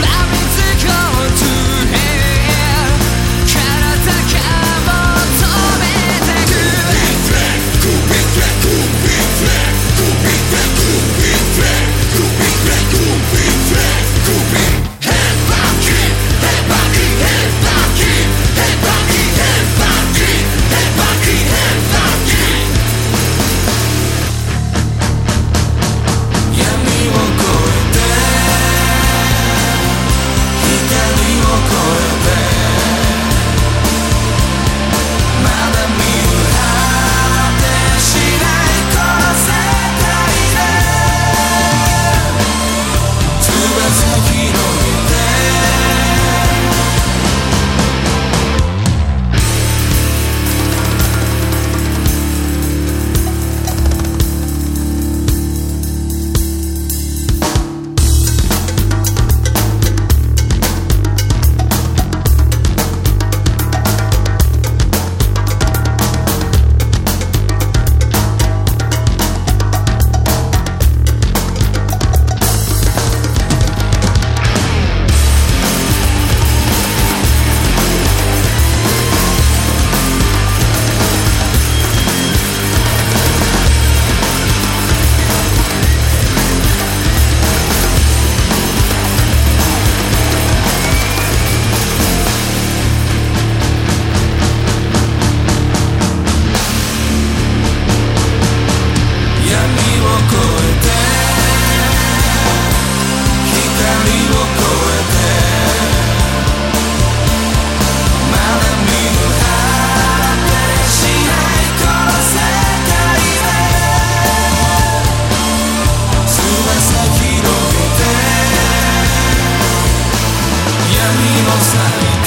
Love outside.